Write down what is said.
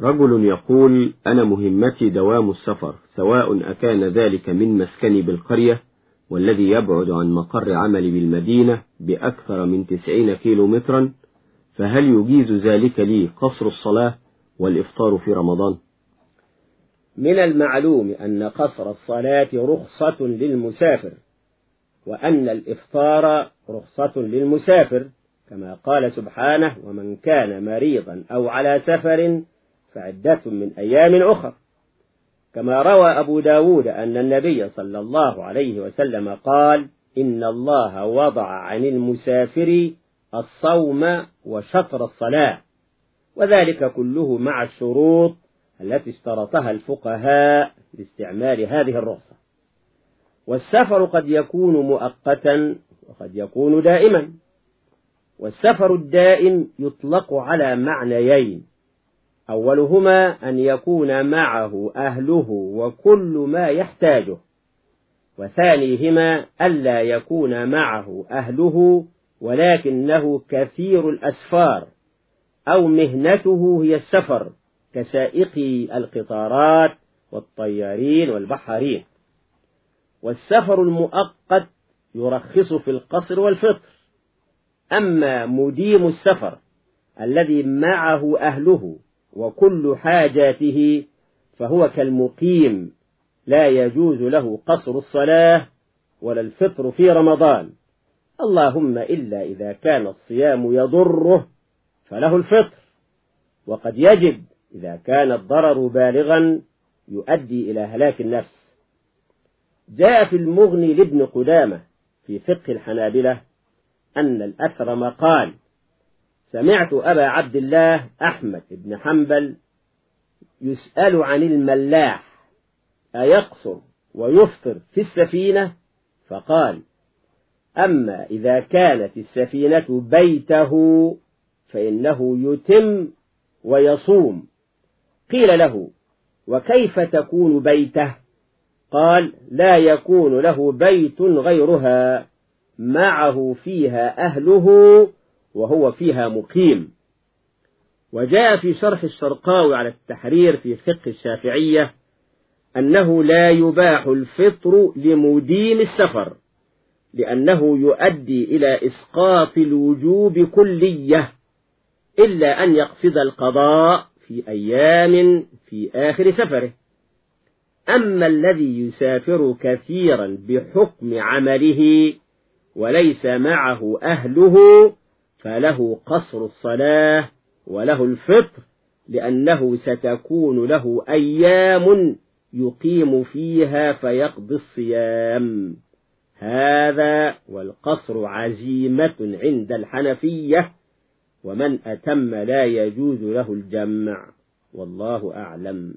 رجل يقول أنا مهمتي دوام السفر سواء أكان ذلك من مسكني بالقرية والذي يبعد عن مقر عملي بالمدينة بأكثر من تسعين كيلو مترا فهل يجيز ذلك لي قصر الصلاة والإفطار في رمضان؟ من المعلوم أن قصر الصلاة رخصة للمسافر وأن الإفطار رخصة للمسافر كما قال سبحانه ومن كان مريضا أو على سفر فعدة من أيام أخر. كما روى أبو داود أن النبي صلى الله عليه وسلم قال إن الله وضع عن المسافر الصوم وشطر الصلاة وذلك كله مع الشروط التي اشترطها الفقهاء لاستعمال هذه الرخصة. والسفر قد يكون مؤقتا وقد يكون دائما والسفر الدائم يطلق على معنيين أولهما أن يكون معه أهله وكل ما يحتاجه وثانيهما ألا يكون معه أهله ولكنه كثير الأسفار أو مهنته هي السفر كسائقي القطارات والطيارين والبحارين والسفر المؤقت يرخص في القصر والفطر. أما مديم السفر الذي معه أهله وكل حاجاته فهو كالمقيم لا يجوز له قصر الصلاة ولا الفطر في رمضان. اللهم إلا إذا كان الصيام يضره فله الفطر وقد يجب إذا كان الضرر بالغا يؤدي إلى هلاك النفس. جاء في المغني لابن قدامة في فقه الحنابلة أن الأثرم قال سمعت أبا عبد الله أحمد بن حنبل يسأل عن الملاح أيقصر ويفطر في السفينة؟ فقال أما إذا كانت السفينة بيته فإنه يتم ويصوم. قيل له وكيف تكون بيته؟ قال لا يكون له بيت غيرها معه فيها أهله وهو فيها مقيم. وجاء في شرح الشرقاوي على التحرير في فقه الشافعية أنه لا يباح الفطر لمدين السفر لأنه يؤدي إلى إسقاط الوجوب كلية إلا أن يقصد القضاء في أيام في آخر سفره. أما الذي يسافر كثيرا بحكم عمله وليس معه أهله فله قصر الصلاة وله الفطر لأنه ستكون له أيام يقيم فيها فيقضي الصيام. هذا والقصر عزيمة عند الحنفية ومن أتم لا يجوز له الجمع. والله أعلم.